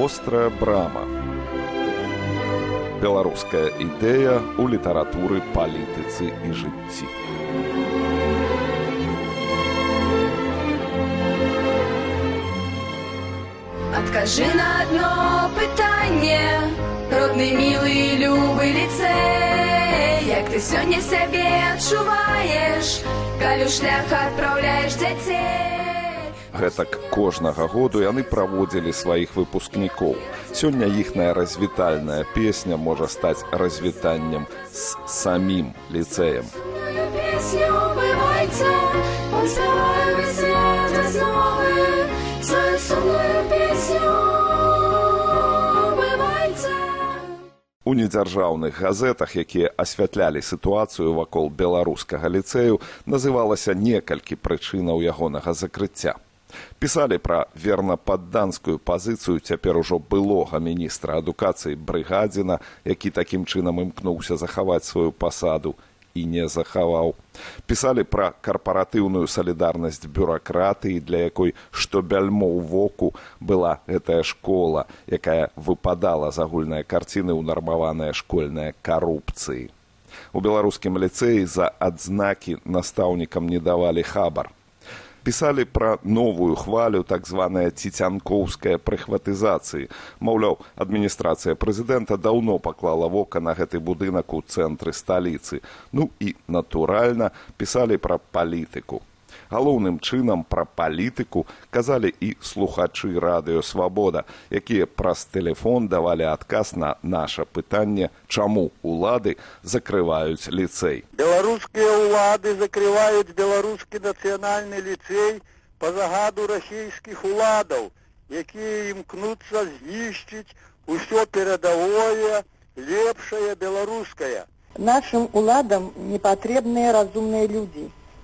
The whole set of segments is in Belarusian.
вострая брама. Беларуская ідэя ў літаратуры палітыцы і жыцці. Адкажы на одно пытанне родны мілы любы ліцэй. Як ты сёння сябе адчуваеш калі шлях адпраўляеш дзяцей гэтак кожнага году яны праводзілі сваіх выпускнікоў. Сёння іхная развітальная песня можа стаць развітаннем з самім ліцэем. У недзяржаўных газетах, якія асвятлялі сітуацыю вакол беларускага ліцэю, называлася некалькі прычынаў ягонага закрыцця пісалі пра вернападданскую пазіцыю цяпер ужо былога міністра адукацыі брыгадзіна які такім чынам імкнуўся захаваць сваю пасаду і не захаваў. Пісалі пра карпаратыўную салідарнасць бюракратыі для якой што бяльмо ў воку была гэтая школа якая выпадала з агульнай карціны ўнармаваная школьная карупцыі. У беларускім ліцэі за адзнакі настаўнікам не давалі хабар пісалі пра новую хвалю так званая ціцянкоўская прыхватызацыі. Маўляў адміністрацыя прэзідэнта даўно паклала вока на гэты будынак у цэнтры сталіцы. Ну і натуральна пісалі пра палітыку галоўным чынам пра палітыку казалі і слухачы радыёвабода якія праз тэлефон давалі адказ на наша пытанне чаму улады закрываюць ліцэй. Беларускія ўлады закрываюць беларускі нацыянальны ліцэй па загаду расійскіх уладаў якія імкнуцца знішчыць усё перадавое лепшае беларускае. Нашим уладам не патрэбныя разумныя людзі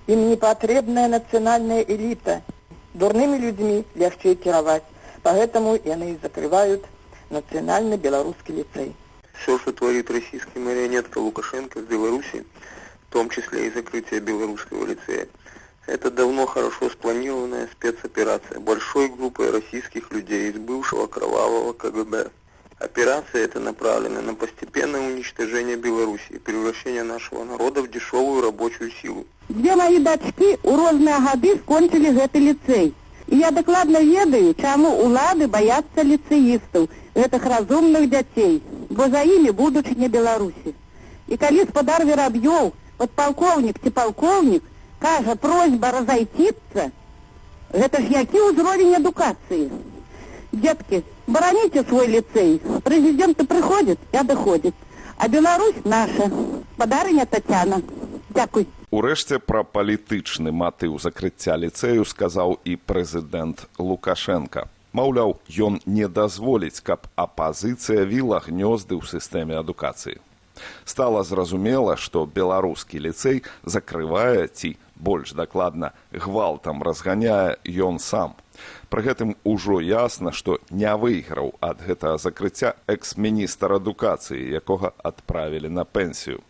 Им не патрэбная нацыянальная эліта. Дурнымі людзьмі лягчэй кіраваць. Поэтому яны і закрывают национальный белорусский лицей. Все, что творит российский марионетка Лукашенко в Беларуси, в том числе и закрытие белорусского лицея, это давно хорошо спланированная спецоперация большой группой российских людей из бывшего кровавого КГБ. Операция эта направлена на постепенное уничтожение Беларуси и превращение нашего народа в дешевую рабочую силу. Две мои дочки у розные годы скончили этот лицей. И я докладно ведаю, чему улады боятся лицеистов, этих разумных детей, бо за ими будучи Беларуси. И когда господар Веробьев, подполковник и полковник, кажа просьба разойтиться, это ж який уровень эдукации. Детки, бороните свой лицей. Президент приходит и доходит. А Беларусь наша. Подарыня Татьяна. Дякуй. Урэшце пра палітычны матыў закрыцця ліцэю сказаў і прэзідэнт Лукашенко. Маўляў, ён не дазволіць, каб апазіцыя віла гнёзды ў сістэме адукацыі. Стала зразумела, што беларускі ліцэй закрывае ці больш дакладна гвалтам разганяе ён сам. Пры гэтым ужо ясна, што не выйграў ад гэтага закрыцця экс-міністр адукацыі, якога адправілі на пенсію.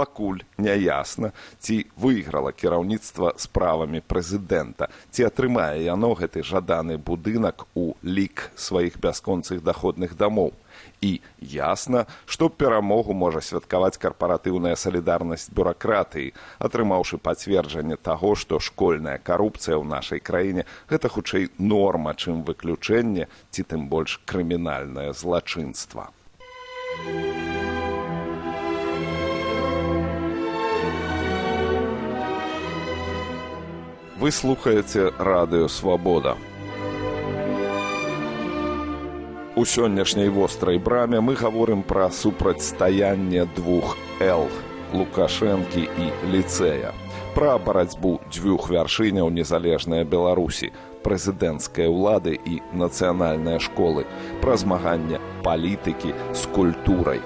Пакуль няясна, ці выйграла кіраўніцтва справамі прэзідэнта, ці атрымае яно гэты жаданы будынак у лік сваіх бясконцых даходных дамоў. І ясна што перамогу можа святкаваць карпаратыўная салідарнасць бюракратыі атрымаўшы пацверджанне таго што школьная карупцыя ў нашай краіне гэта хутчэй норма чым выключэнне ці тым больш крымінальнае злачынства вы слухаеце радыёвабода У сённяшняй вострай браме мы гаворым пра супрацьстаянне двух л лукашэнкі і ліцэя пра барацьбу дзвюх вяршыняў незалежнай беларусі прэзідэнцкай улады і нацыянальныя школы пра змаганне палітыкі з культурай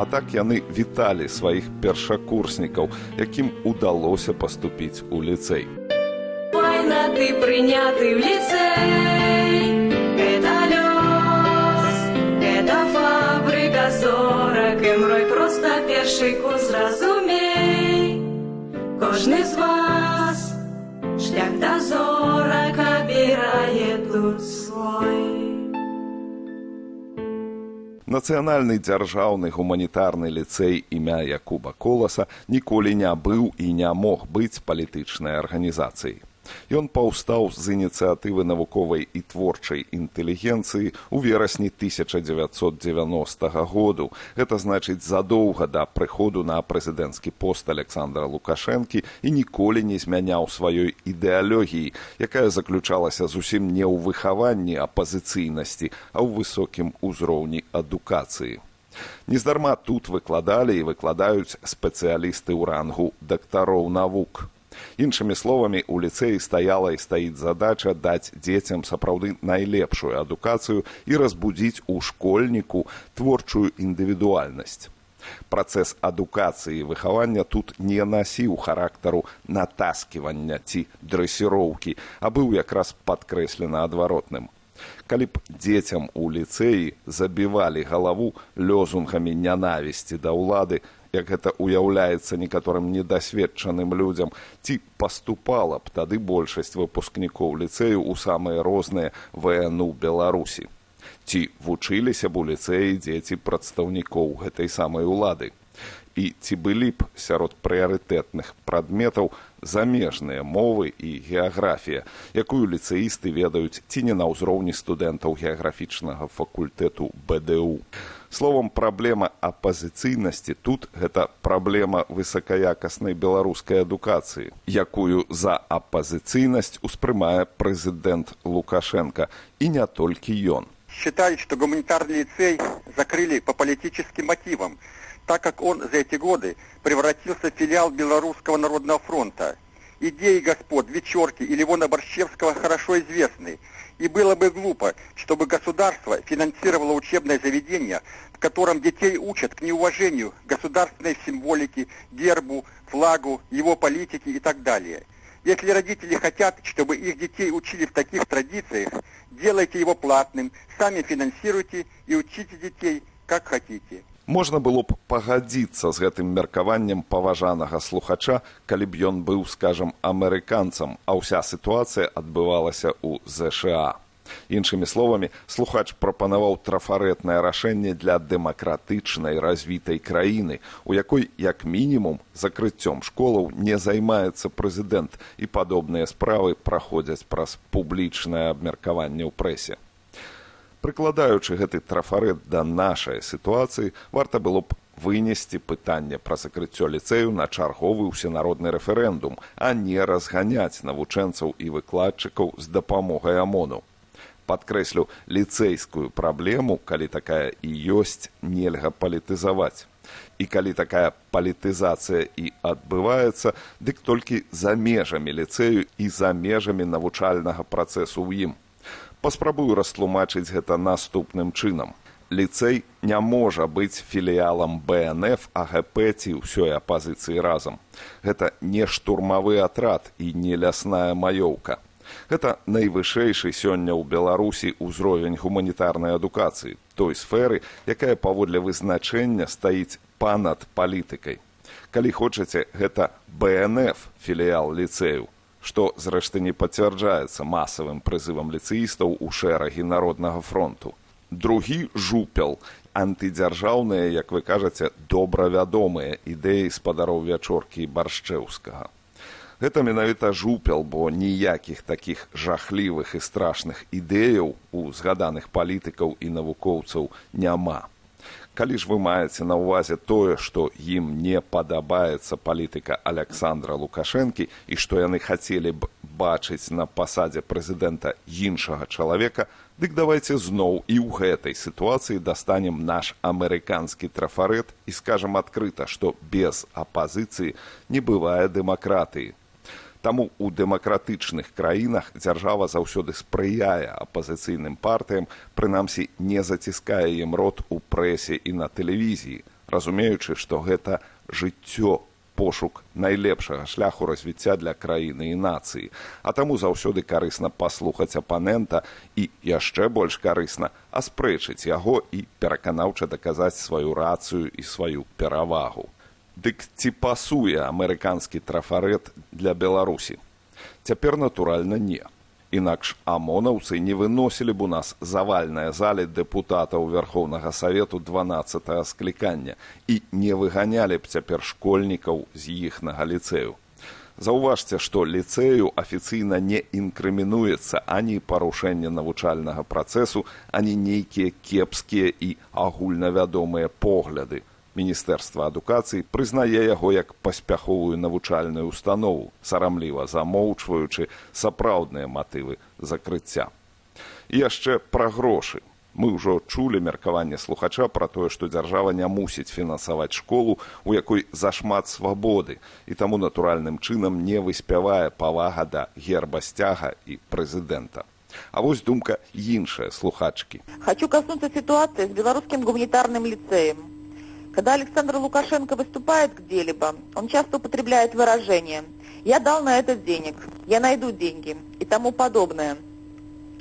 А так яны віталі сваіх першакурснікаў, якім удалося паступіць у ліцэй. Файна ты прыняты ў ліцэй лёс Это фабрыка зорак і мрой проста першы курс зразумей Кожны з вас шлях да Нацыянальны дзяржаўны гуманітарны ліцэй імя Якуба Коласа ніколі не быў і не мог быць палітычнай арганізацыяй. Ён паўстаў з ініцыятывы навуковай і творчай інтэлігенцыі ў верасні 1990 году. Гэта значыць задоўга да прыходу на прэзідэнцкі пост Александра Лукашэнкі і ніколі не змяняў сваёй ідэалогіі, якая заключалася зусім не ў выхаванні апазіцыйнасці, а ў высокім узроўні адукацыі. Нездарма тут выкладалі і выкладаюць спецыялісты ў рангу дактароў навук. Іншымі словамі у ліцэі стаяла і стаіць задача даць дзецям сапраўды найлепшую адукацыю і разбудзіць у школьніку творчую індывідуальнасць. Працэс адукацыі і выхавання тут не насіў характару натасківання ці дрэсіроўкі, а быў якраз падкрэслена адваротным. Калі б дзецям у ліцэі забівалі галаву лёзунгамі нянавісці да ўлады, як гэта ўяўляецца некаторым недасведчаным людзям. Ці паступала б тады большасць выпускнікоў ліцэю ў самыя розныя вну беларусі? Ці вучыліся б у ліцэі дзеці прадстаўнікоў гэтай самай улады? І ці былі б сярод прыярытэтных прадметаў замежныя мовы і геаграфія якую ліцэісты ведаюць ці не на ўзроўні студэнтаў геаграфічнага факультэту бДУ словом праблема апазіцыйнасці тут гэта праблема высакаякаснай беларускай адукацыі якую за апазіцыйнасць успрымае прэзідэнт лукашенко. І не толькі ён считает что гуманитарный лицей закрыли по политическим мотивам так как он за эти годы превратился в филиал белорусского народного фронта идеи господ вечерки или вона борщевского хорошо известны И было бы глупо, чтобы государство финансировало учебное заведение, в котором детей учат к неуважению государственной символики, гербу, флагу, его политики и так далее. Если родители хотят, чтобы их детей учили в таких традициях, делайте его платным, сами финансируйте и учите детей, как хотите. Можна было б пагадзіцца з гэтым меркаваннем паважанага слухача калі б ён быў скажам амерыканцам а ўся сітуацыя адбывалася ў ЗША іншымі словамі слухач прапанаваў трафарэтнае рашэнне для дэмакратычнай развітай краіны у якой як мінімум закрыццём школаў не займаецца прэзідэнт і падобныя справы праходзяць праз публічнае абмеркаванне ў прэсе прыкладаючы гэты трафарэт да нашай сітуацыі варта было б вынесці пытанне пра закрыццё ліцэю на чарговы ўсенародны рэферэндум а не разганяць навучэнцаў і выкладчыкаў з дапамогай амону падкрэслю ліцэйскую праблему калі такая і ёсць нельга палітызаваць. І калі такая палітызацыя і адбываецца дык толькі за межамі ліцэю і за межамі навучальнага працэсу ў ім паспрабую растлумачыць гэта наступным чынам. Ліцэй не можа быць філіялам БНФ АГП ці ўсёй апазіцыі разам. Гэта не штурмавы атрад і не лясная маёўка. Гэта найвышэйшы сёння ў Беларусі ўзровень гуманітарнай адукацыі, той сферы, якая паводле вызначэння стаіць панад палітыкай. Калі хочаце, гэта БНФ філіял ліцэю што зрэшты не пацвярджаецца масавым прызывам ліцэістаў у шэрагі народнага фронту. Другі жупел антыдзяржаўныя, як вы кажаце, добра вядомыя ідэі спадароў вячоркі баршчэўскага. Гэта менавіта жупел, бо ніякіх такіх жахлівых і страшных ідэяў у згаданых палітыкаў і навукоўцаў няма калі ж вы маеце на ўвазе тое што ім не падабаецца палітыка александра лукашэнкі і што яны хацелі б бачыць на пасадзе прэзідэнта іншага чалавека дык давайте зноў і ў гэтай сітуацыі дастанем наш амерыканскі трафарэт і скажам адкрыта што без апазіцыі не бывае дэмакратыі Таму ў дэмакратычных краінах дзяржава заўсёды спрыяе апазіцыйным партыям, прынамсі не заціскае ім рот у прэсе і на тэлевізіі, разумеючы, што гэта жыццё пошук найлепшага шляху развіцця для краіны і нацыі, а таму заўсёды карысна паслухаць апанента і яшчэ больш карысна аспрэчыць яго і пераканаўча даказаць сваю рацыю і сваю перавагу. Дык ці пасуе амерыканскі трафарэт для Беларусі? Цяпер натуральна не. Інакш амонаўцы не выносілі б у нас завальныя залі дэпутатаў верхоўнага савету 12 склікання і не выганялі б цяпер школьнікаў з іхнага ліцэю. Заўважце, што ліцэю афіцыйна не інкрымінуецца ані парушэнне навучальнага працэсу, ані нейкія кепскія і агульнавядомыя погляды міністэрства адукацыі прызнае яго як паспяховую навучальную установу сарамліва замоўчваючы сапраўдныя матывы закрыцця і яшчэ пра грошы мы ўжо чулі меркаванне слухача пра тое што дзяржава не мусіць фінансаваць школу у якой зашмат свабоды і таму натуральным чынам не выспявае павага да герба сцяга і прэзідэнта А вось думка іншая слухачкі. Хочу коснуться ситуации с белорусским гуманитарным лицеем. Когда Александр Лукашенко выступает где-либо, он часто употребляет выражение «я дал на это денег», «я найду деньги» и тому подобное.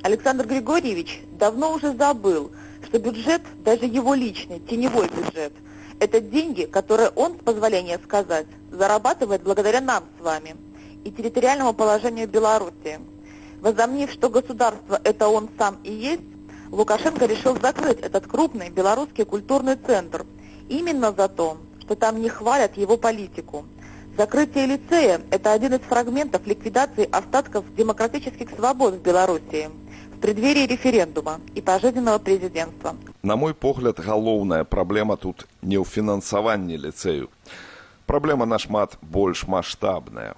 Александр Григорьевич давно уже забыл, что бюджет, даже его личный, теневой бюджет, это деньги, которые он, с позволения сказать, зарабатывает благодаря нам с вами и территориальному положению Беларуси. Возомнив, что государство это он сам и есть, Лукашенко решил закрыть этот крупный белорусский культурный центр – именно за то, что там не хвалят его политику. Закрытие лицея – это один из фрагментов ликвидации остатков демократических свобод в Белоруссии в преддверии референдума и пожизненного президентства. На мой погляд, галоўная праблема тут не ў фінансаванні ліцэю. Праблема нашмат больш маштабная.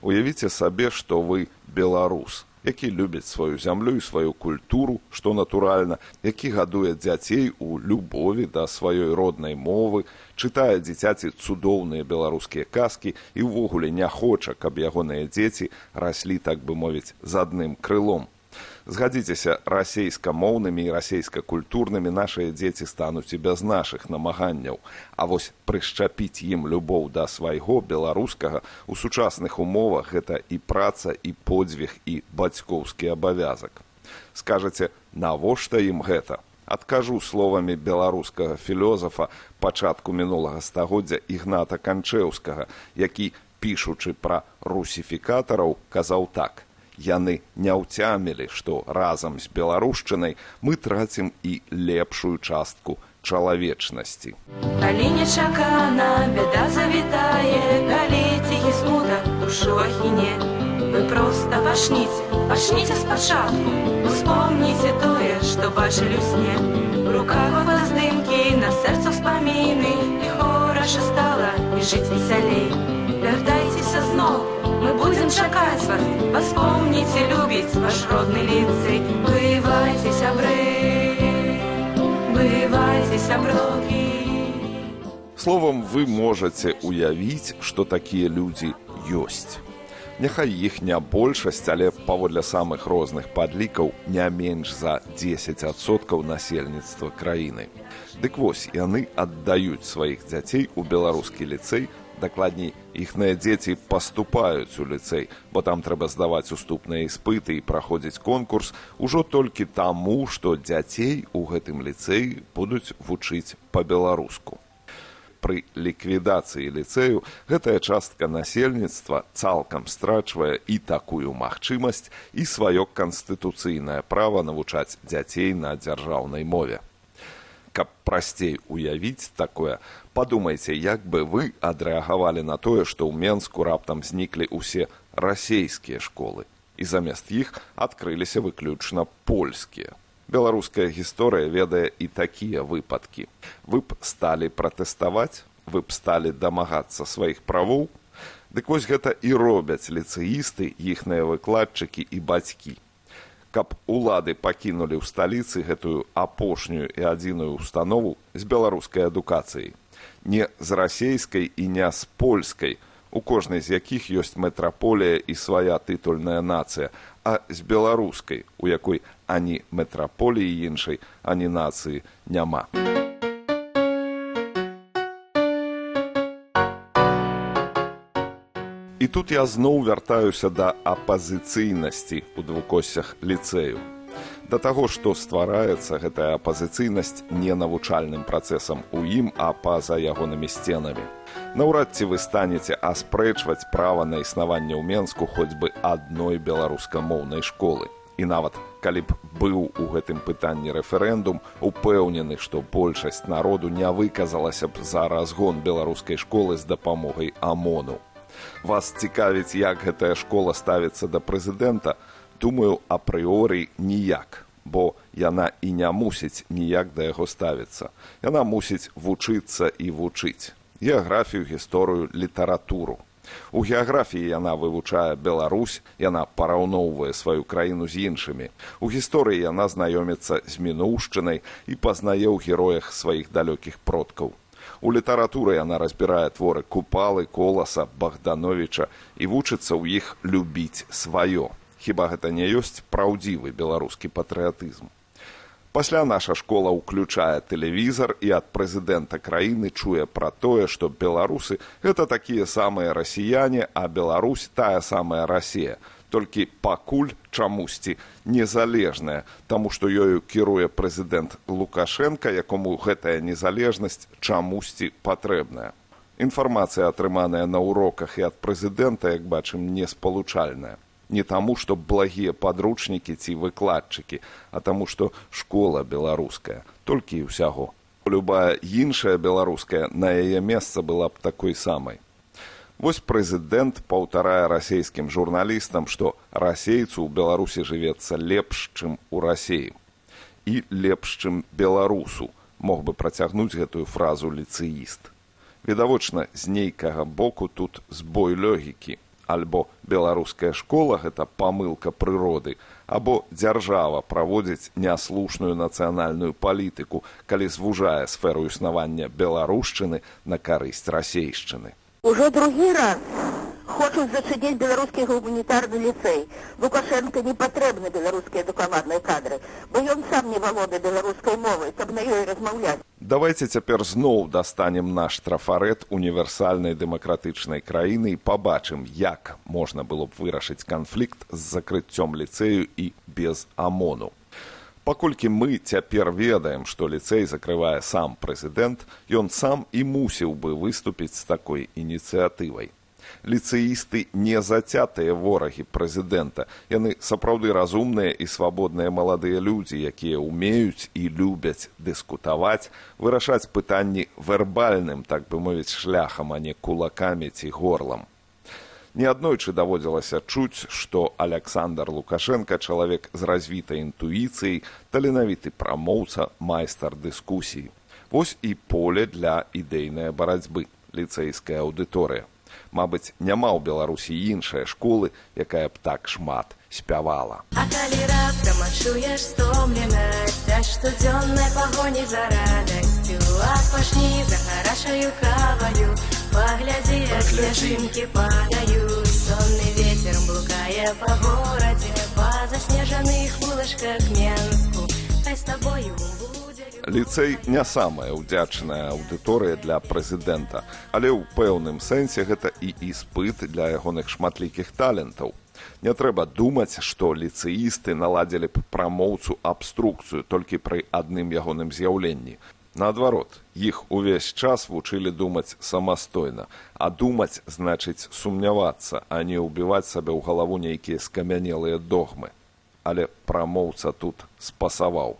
Уявіце сабе, што вы беларус – які любіць сваю зямлю і сваю культуру, што натуральна, які гадуе дзяцей у любові да сваёй роднай мовы, чытае дзіцяці цудоўныя беларускія казкі і ўвогуле не хоча, каб ягоныя дзеці раслі так бы мовіць з адным крылом згадзіцеся расейскамоўнымі і расейска-культурнымі нашыя дзеці стануць і без нашых намаганняў. А вось прышчапіць ім любоў да свайго беларускага у сучасных умовах гэта і праца і подзвіг і бацькоўскі абавязак. Скажаце навошта ім гэта? Адкажу словамі беларускага філёзафа пачатку мінулага стагоддзя ігната канчэўскага які пішучы пра русіфікатараў казаў так яны не ўцямілі, што разам з беларушчынай мы трацім і лепшую частку чалавечнасці. Калі нечакана бяда завітае, калі ціхі смутак душу ахіне. Вы проста пашніце, пачніце спачатку, успомніце тое, што бачылі ў сне. У руках здымкі на сэрца ўспаміны і хораша стала і жыць весялей. Вяртайцеся зноў Мы будем чакаць вас Вспомніце любіць ваш родны ліцэй Бывайце сябры Бывайце сяброкі Словом вы можаце уявіць, што такія людзі ёсць. Няхай іх не большасць, але паводле самых розных падлікаў не менш за 10соткаў насельніцтва краіны. Дык вось яны аддаюць сваіх дзяцей у беларускі ліцэй дакладней іхныя дзеці паступаюць у ліцэй бо там трэба здаваць уступныя іспыты і праходзіць конкурс ужо толькі таму што дзяцей у гэтым ліцэі будуць вучыць па-беларуску. Пры ліквідацыі ліцэю гэтая частка насельніцтва цалкам страчвае і такую магчымасць і сваё канстытуцыйнае права навучаць дзяцей на дзяржаўнай мове каб прасцей уявіць такое падумайце як бы вы адрэагавалі на тое што ў менску раптам зніклі ўсе расейскія школы і замест іх адкрыліся выключна польскія. Беларуская гісторыя ведае і такія выпадкі. Вы б сталі пратэставаць вы б сталі дамагацца сваіх правоў. Дык вось гэта і робяць ліцэісты іхныя выкладчыкі і бацькі каб улады пакінулі ў сталіцы гэтую апошнюю і адзіную установу з беларускай адукацыяй. Не з расейскай і не з польскай у кожнай з якіх ёсць метраполія і свая тытульная нацыя а з беларускай у якой ані метраполіі іншай ані нацыі няма тут я зноў вяртаюся да апазіцыйнасці ў двукосцях ліцэю. Да таго, што ствараецца гэтая апазіцыйнасць не навучальным працэсам у ім, а па-за ягонымі сценамі. Наўрад ці вы станеце аспрэчваць права на існаванне ў Менску хоць бы адной беларускамоўнай школы. І нават калі б быў у гэтым пытанні рэферэндум, упэўнены, што большасць народу не выказалася б за разгон беларускай школы з дапамогай амону вас цікавіць як гэтая школа ставіцца да прэзідэнта? Думаю апрыорый ніяк бо яна і не мусіць ніяк да яго ставіцца. Яна мусіць вучыцца і вучыць. Геаграфію гісторыю літаратуру. У геаграфіі яна вывучае беларусь яна параўноўвае сваю краіну з іншымі. У гісторыі яна знаёміцца з мінуўшчынай і пазнае ў героях сваіх далёкіх продкаў У літаратуры яна разбірае творы купалы, коласа, Богдановича і вучыцца ў іх любіць сваё. Хіба гэта не ёсць праўдзівы беларускі патрыятызм. Пасля наша школа ўключае тэлевізар і ад прэзідэнта краіны чуе пра тое, што беларусы гэта такія самыя расіяне, а Беларусь тая самая Расія толькі пакуль чамусьці незалежная таму што ёю кіруе прэзідэнт лукашенко якому гэтая незалежнасць чамусьці патрэбная. Інфармацыя атрыманая на уроках і ад прэзідэнта як бачым не спалучальная не таму што благія падручнікі ці выкладчыкі а таму што школа беларуская. Толькі і ўсяго. Любая іншая беларуская на яе месца была б такой самай Вось прэзідэнт паўтарае расійскім журналістам, што расейцу ў Беларусі жывецца лепш, чым у рассеі і лепш, чым беларусу мог бы працягнуць гэтую фразу ліцэіст. Відавочна, з нейкага боку тут збой лёгікі, альбо беларуская школа гэта памылка прыроды, або дзяржава праводзіць няслушную нацыянальную палітыку, калі звужае сферу існавання беларушчыны на карысць расейшчыны. Ужо другі раз хочуць зачыніць беларускі гуманітарны ліцэй. Лукашенко не патрэбны беларускія адукаваныя кадры, бо ён сам не валода беларускай мовы, каб на ёй размаўляць. Давайте цяпер зноў дастанем наш трафарэт універсальнай дэмакратычнай краіны і пабачым, як можна было б вырашыць канфлікт з закрыццём ліцэю і без амону. Паколькі мы цяпер ведаем, што ліцэй закрывае сам прэзідэнт, ён сам і мусіў бы выступіць з такой ініцыятывай. Ліцэісты не зацятыя ворагі прэзідэнта. Яны сапраўды разумныя і свабодныя маладыя людзі, якія ўмеюць і любяць дыскутаваць, вырашаць пытанні вербальным, так бы мовіць шляхам, а не кулакамі ці горлам неаднойчы даводзілася чуць што александр лукашенко чалавек з развітай інтуіцыяй таленавіты прамоўца майстар дыскусій. Вось і поле для ідэйнай барацьбы ліцэйская аўдыторыя. Мабыць няма ў беларусі іншай школы якая б так шмат спявала. А калі раптам адчуеш стомленасць штодзённай пагоні за радасцю. Пашні за гарашаю каваю Погляди, як снежинки падают Сонный ветер блукая по городе По заснеженных улочках Менску Хай с тобою Ліцэй не самая ўдзячная аўдыторыя для прэзідэнта, але ў пэўным сэнсе гэта і іспыт для ягоных шматлікіх талентаў. Не трэба думаць, што ліцэісты наладзілі б прамоўцу абструкцыю толькі пры адным ягоным з'яўленні. Наадварот, іх увесь час вучылі думаць самастойна, а думаць значыць сумнявацца, а не ўбіваць сабе ў галаву нейкія скамянелыя догмы. Але прамоўца тут спасаваў.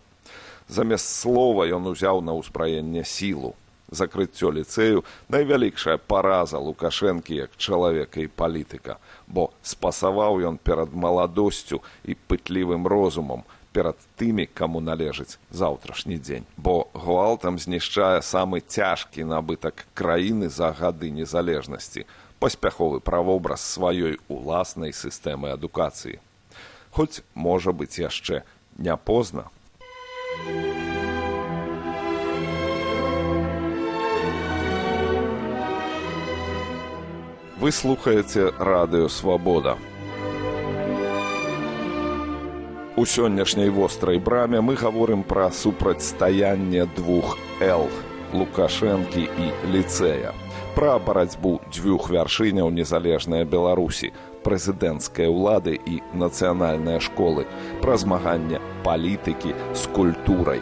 Замест слова ён узяў на ўзбраенне сілу. Закрыццё ліцэю найвялікшая параза лукашэнкі як чалавека і палітыка, бо спасаваў ён перад маладосцю і пытлівым розумам, перад тымі, каму належыць заўтрашні дзень. Бо гвалтам знішчае самы цяжкі набытак краіны за гады незалежнасці, паспяховы правобраз сваёй уласнай сістэмы адукацыі. Хоць можа быць яшчэ не позна. Вы слухаеце радыё свабода. У сённяшняй вострай браме мы гаворым пра супрацьстаянне двух л лукашэнкі і ліцэя. Пра барацьбу дзвюх вяршыняў незалежнай беларусі прэзідэнцкай улады і нацыянальныя школы пра змаганне палітыкі з культурай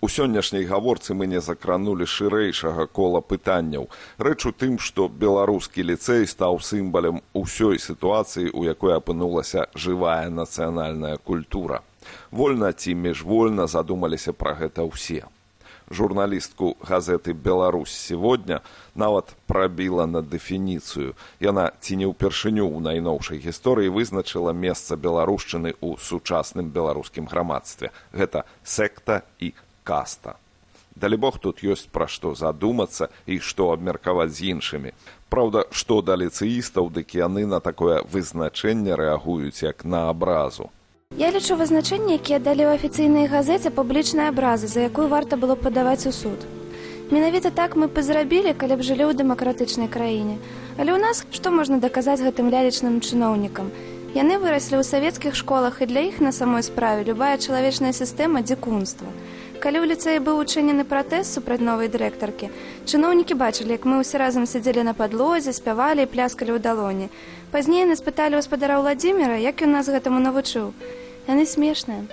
У сённяшняй гаворцы мы не закранулі шырэйшага кола пытанняў. Рэч у тым, што беларускі ліцэй стаў сімбалем усёй сітуацыі, у якой апынулася жывая нацыянальная культура. Вольна ці міжвольна задумаліся пра гэта ўсе. Журналістку газеты Беларусь сегодня нават прабіла на дэфініцыю. Яна ці не ўпершыню ў найноўшай гісторыі вызначыла месца беларушчыны ў сучасным беларускім грамадстве. Гэта секта і каста. Далі Бог тут ёсць пра што задумацца і што абмеркаваць з іншымі. Праўда, што да ліцэістаў, дык яны на такое вызначэнне рэагуюць як на абразу. Я лічу вызначэнне, якія далі ў афіцыйнай газеце публічнай абразы, за якую варта было падаваць у суд. Менавіта так мы б зрабілі, калі б жылі ў дэмакратычнай краіне. Але ў нас што можна даказаць гэтым лялечным чыноўнікам? Яны выраслі ў савецкіх школах і для іх на самой справе любая чалавечная сістэма дзікунства. Калі ў ліцэі быў учынены пратэст супраць новай дырэктаркі, чыноўнікі бачылі, як мы ўсе разам сядзелі на падлозе, спявалі і пляскалі ў далоні. Пазней нас пыталі гаспадара Владзіміра, як ён нас гэтаму навучыў. Яны смешныя.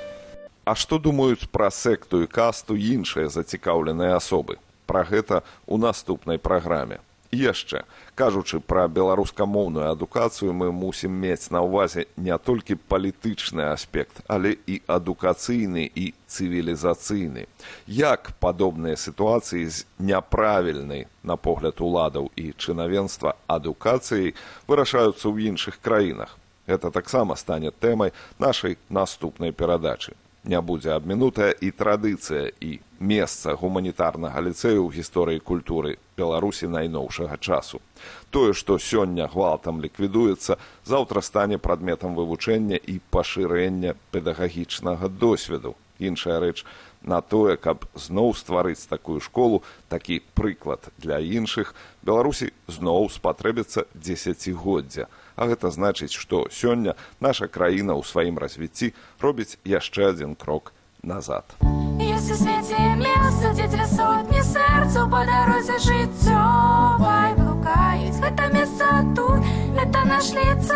А што думаюць пра секту і касту іншыя зацікаўленыя асобы? Пра гэта ў наступнай праграме яшчэ. Кажучы пра беларускамоўную адукацыю мы мусім мець на ўвазе не толькі палітычны аспект але і адукацыйны і цывілізацыйны. Як падобныя сітуацыі з няправільнай на погляд уладаў і чынавенства адукацыяй вырашаюцца ў іншых краінах? Гэта таксама стане тэмай нашай наступнай перадачы не будзе абмінутая і традыцыя і месца гуманітарнага ліцэю ў гісторыі культуры беларусі найноўшага часу. Тое што сёння гвалтам ліквідуецца заўтра стане прадметам вывучэння і пашырэння педагагічнага досведу. Іншая рэч на тое каб зноў стварыць такую школу такі прыклад для іншых беларусі зноў спатрэбіцца дзесяцігоддзя а гэта значыць што сёння наша краіна ў сваім развіцці робіць яшчэ адзін крок назад Есть у свете место, где две сотни сердцу по дороге жыццёвай блукаюць. Гэта месца тут, это наш лицей,